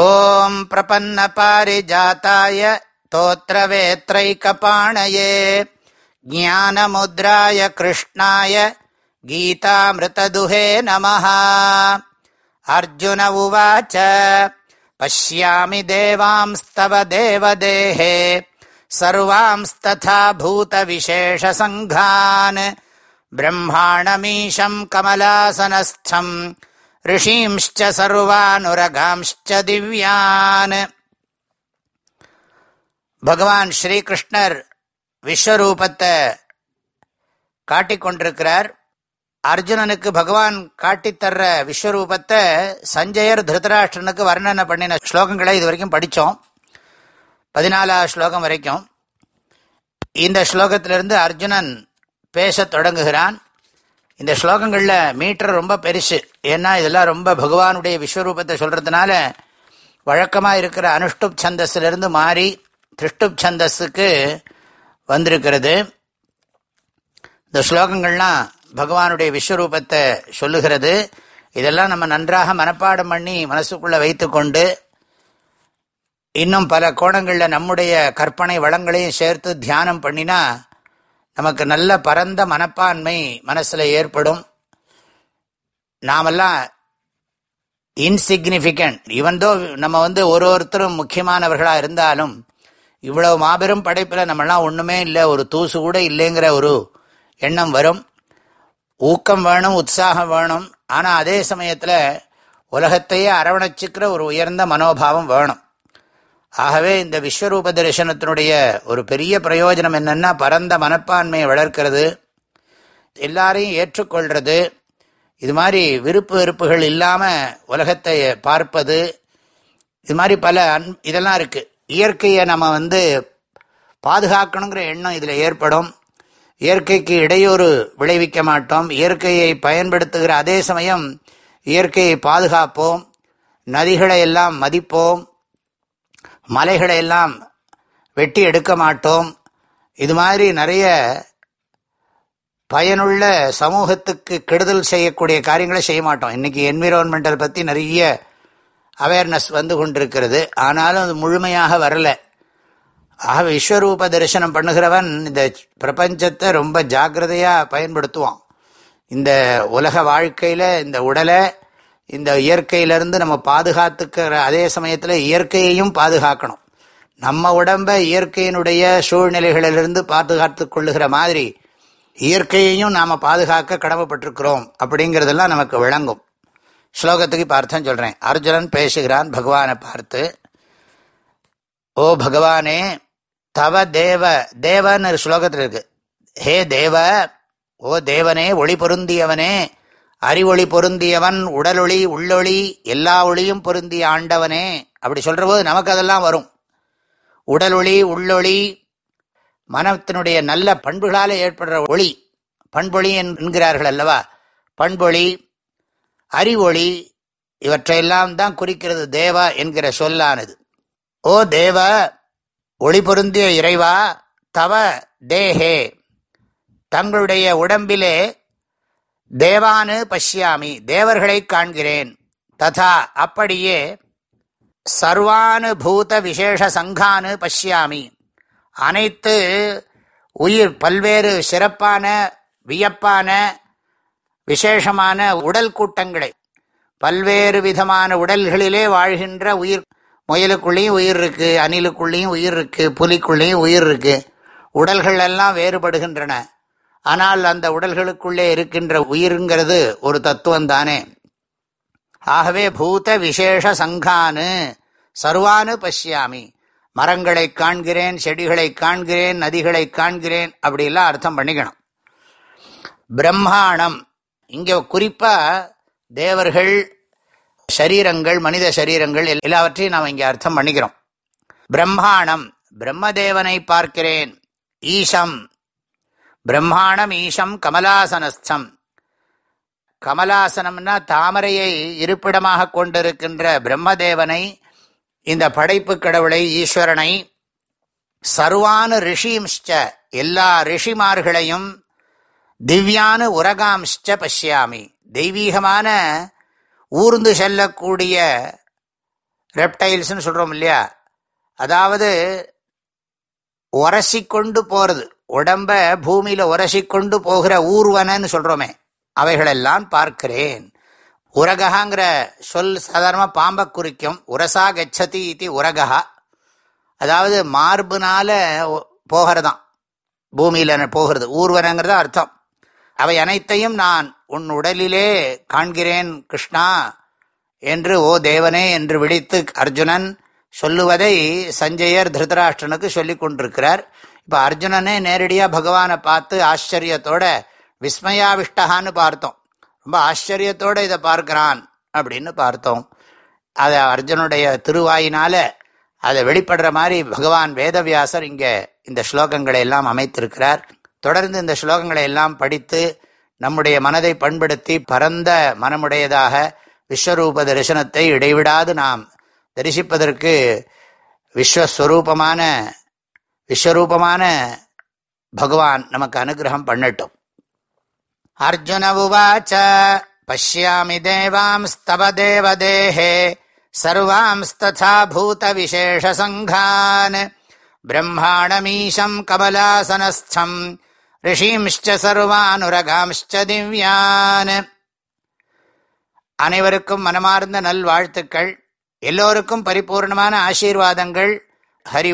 ॐ प्रपन्नपारिजाताय तोत्रवेत्रैकपाणये ज्ञानमुद्राय कृष्णाय गीतामृतदुहे नमः अर्जुन उवाच पश्यामि देवांस्तव देवदेहे सर्वांस्तथा भूतविशेषसङ्घान् ब्रह्माणमीशम् कमलासनस्थम् ரிஷீம்ச்ச சர்வானுரகாம்ச்ச திவ்யான். பகவான் ஸ்ரீகிருஷ்ணர் விஸ்வரூபத்தை காட்டிக்கொண்டிருக்கிறார் அர்ஜுனனுக்கு பகவான் காட்டித்தர்ற விஸ்வரூபத்தை சஞ்சயர் திருதராஷ்டிரனுக்கு வர்ணனை பண்ணின ஸ்லோகங்களை இது வரைக்கும் படித்தோம். பதினாலாவது ஸ்லோகம் வரைக்கும். இந்த ஸ்லோகத்திலிருந்து அர்ஜுனன் பேசத் தொடங்குகிறான். இந்த ஸ்லோகங்களில் மீட்டர் ரொம்ப பெருசு. ஏன்னா இதெல்லாம் ரொம்ப பகவானுடைய விஸ்வரூபத்தை சொல்கிறதுனால வழக்கமாக இருக்கிற அனுஷ்டுப் சந்தஸ்லேருந்து மாறி திருஷ்டுப் சந்தஸுக்கு வந்திருக்கிறது. இந்த ஸ்லோகங்கள்லாம் பகவானுடைய விஸ்வரூபத்தை சொல்லுகிறது. இதெல்லாம் நம்ம நன்றாக மனப்பாடம் பண்ணி மனசுக்குள்ளே வைத்து கொண்டு இன்னும் பல கோணங்களில் நம்முடைய கற்பனை வளங்களையும் சேர்த்து தியானம் பண்ணினா நமக்கு நல்ல பரந்த மனப்பான்மை மனசில் ஏற்படும். நாமெல்லாம் இன்சிக்னிஃபிகண்ட் இவன்தோ நம்ம வந்து ஒரு ஒருத்தரும் முக்கியமானவர்களாக இருந்தாலும் இவ்வளவு மாபெரும் படைப்பில் நம்மளாம் ஒன்றுமே இல்லை ஒரு தூசு கூட இல்லைங்கிற ஒரு எண்ணம் வரும். ஊக்கம் வேணும் உற்சாகம் வேணும். ஆனால் அதே சமயத்தில் உலகத்தையே அரவணைச்சிக்கிற ஒரு உயர்ந்த மனோபாவம் வேணும். ஆகவே இந்த விஸ்வரூப தரிசனத்தினுடைய ஒரு பெரிய பிரயோஜனம் என்னென்னா பரந்த மனப்பான்மையை வளர்க்கிறது எல்லாரையும் ஏற்றுக்கொள்வது இது மாதிரி விருப்பு வெறுப்புகள் இல்லாமல் உலகத்தை பார்ப்பது இது மாதிரி பல அன் இதெல்லாம் இருக்குது இயற்கையை நம்ம வந்து பாதுகாக்கணுங்கிற எண்ணம் இதில் ஏற்படும். இயற்கைக்கு இடையூறு விளைவிக்க மாட்டோம். இயற்கையை பயன்படுத்துகிற அதே சமயம் இயற்கையை பாதுகாப்போம். நதிகளை எல்லாம் மதிப்போம். மலைகளை எல்லாம் வெட்டி எடுக்க மாட்டோம். இது மாதிரி நிறைய பயனுள்ள சமூகத்துக்கு கெடுதல் செய்யக்கூடிய காரியங்களை செய்ய மாட்டோம். இன்றைக்கி என்விரான்மெண்டல் பற்றி நிறைய அவேர்னஸ் வந்து கொண்டிருக்கிறது. ஆனாலும் அது முழுமையாக வரலை. ஆக விஸ்வரூப தரிசனம் பண்ணுகிறவன் இந்த பிரபஞ்சத்தை ரொம்ப ஜாக்கிரதையாக பயன்படுத்துவான். இந்த உலக வாழ்க்கையில் இந்த உடலை இந்த இயற்கையிலிருந்து நம்ம பாதுகாத்துக்கிற அதே சமயத்தில் இயற்கையையும் பாதுகாக்கணும். நம்ம உடம்பை இயற்கையினுடைய சூழ்நிலைகளிலிருந்து பாதுகாத்து கொள்ளுகிற மாதிரி இயற்கையையும் நாம் பாதுகாக்க கடமைப்பட்டிருக்கிறோம் அப்படிங்கிறதெல்லாம் நமக்கு விளங்கும். ஸ்லோகத்துக்கு பார்த்தேன் சொல்கிறேன் அர்ஜுனன் பேசுகிறான் பகவானை பார்த்து ஓ பகவானே தவ தேவ தேவன்னு ஸ்லோகத்தில் இருக்கு. ஹே தேவ ஓ தேவனே ஒளி பொருந்தியவனே அறிவொளி பொருந்தியவன் உடலொளி உள்ளொளி எல்லா ஒளியும் பொருந்திய ஆண்டவனே. அப்படி சொல்கிற போது நமக்கு அதெல்லாம் வரும். உடலொளி உள்ளொளி மனத்தினுடைய நல்ல பண்புகளால் ஏற்படுற ஒளி. பண்பொளி என்கிறார்கள் அல்லவா? பண்பொளி அறிவொளி இவற்றையெல்லாம் தான் குறிக்கிறது தேவா என்கிற சொல்லானது. ஓ தேவ ஒளி பொருந்திய இறைவா தவ தேஹே தங்களுடைய உடம்பிலே தேவானு பஷ்யாமி தேவர்களை காண்கிறேன். ததா அப்படியே சர்வானுபூத விசேஷ சங்கானு பஷ்யாமி. அனைத்து உயிர் பல்வேறு சிறப்பான வியப்பான விசேஷமான உடல் கூட்டங்களை பல்வேறு விதமான உடல்களிலே வாழ்கின்ற உயிர் முயலுக்குள்ளேயும் உயிர் இருக்கு அணிலுக்குள்ளேயும் உயிர் இருக்கு புலிக்குள்ளேயும் உயிர் இருக்கு. உடல்கள் எல்லாம் வேறுபடுகின்றன. ஆனால் அந்த உடல்களுக்குள்ளே இருக்கின்ற உயிருங்கிறது ஒரு தத்துவம் தானே ஆகவே பூத விசேஷ சங்கானு சர்வானு பசியாமி மரங்களை காண்கிறேன் செடிகளை காண்கிறேன் நதிகளை காண்கிறேன் அப்படிலாம் அர்த்தம் பண்ணிக்கணும். பிரம்மாணம். இங்கே குறிப்பாக தேவர்கள் சரீரங்கள் மனித சரீரங்கள் எல்லாவற்றையும் நாம் இங்கே அர்த்தம் பண்ணிக்கிறோம். பிரம்மாணம். பிரம்மதேவனை பார்க்கிறேன். ஈசம். பிரம்மாணம் ஈஷம் கமலாசனஸ்தம். கமலாசனம்னா தாமரையை இருப்பிடமாக கொண்டிருக்கின்ற பிரம்மதேவனை இந்த படைப்பு கடவுளை ஈஸ்வரனை சர்வானு ரிஷிம்ச்ச எல்லா ரிஷிமார்களையும் திவ்யானு உரகாம்ச்ச பஷ்யாமி. தெய்வீகமான ஊர்ந்து செல்லக்கூடிய ரெப்டைல்ஸ்னு சொல்கிறோம் இல்லையா? அதாவது உரசி கொண்டு போகிறது உடம்ப பூமியில் உரசி கொண்டு போகிற ஊர்வனன்னு சொல்கிறோமே அவைகளெல்லாம் பார்க்கிறேன். உரகங்கிற சொல் சாதாரணமாக பாம்பை குறிக்கும். உரசா கச்சதி இது உரகா அதாவது மார்புனால போகிறதான் பூமியில் போகிறது. ஊர்வனங்கிறத அர்த்தம். அவை அனைத்தையும் நான் உன் உடலிலே காண்கிறேன் கிருஷ்ணா என்று ஓ தேவனே என்று விழித்து அர்ஜுனன் சொல்லுவதை சஞ்சயர் திருதராஷ்டிரனுக்கு சொல்லி கொண்டிருக்கிறார். இப்போ அர்ஜுனனே நேரடியாக பகவானை பார்த்து ஆச்சரியத்தோட விஸ்மயாவிஷ்டகான்னு பார்த்தோம். ரொம்ப ஆச்சரியத்தோடு இதை பார்க்கிறான் அப்படின்னு பார்த்தோம். அதை அர்ஜுனுடைய திருவாயினால் அதை வெளிப்படுற மாதிரி பகவான் வேதவியாசர் இங்கே இந்த ஸ்லோகங்களை எல்லாம் அமைத்திருக்கிறார். தொடர்ந்து இந்த ஸ்லோகங்களை எல்லாம் படித்து நம்முடைய மனதை பண்படுத்தி பரந்த மனமுடையதாக விஸ்வரூப தரிசனத்தை இடைவிடாது நாம் தரிசிப்பதற்கு விஸ்வஸ்வரூபமான விஸ்வரூபமான பகவான் நமக்கு அனுகிரகம் பண்ணட்டும். அர்ஜுன உவாச்ச பசியாமி தேவாம்ஸ்தவ தேவதேஹே சர்வாம்ஸ்ததா பூத விசேஷசங்கான் பிரம்மாணமீசம் கமலாசனஸ்தம் ரிஷீம்ச்ச சர்வானுரகாம்ச்ச திவ்யான் அனைவருக்கும் மனமார்ந்த நல்வாழ்த்துக்கள் எல்லோருக்கும் பரிபூர்ணமான ஆசீர்வாதங்கள் ஹரி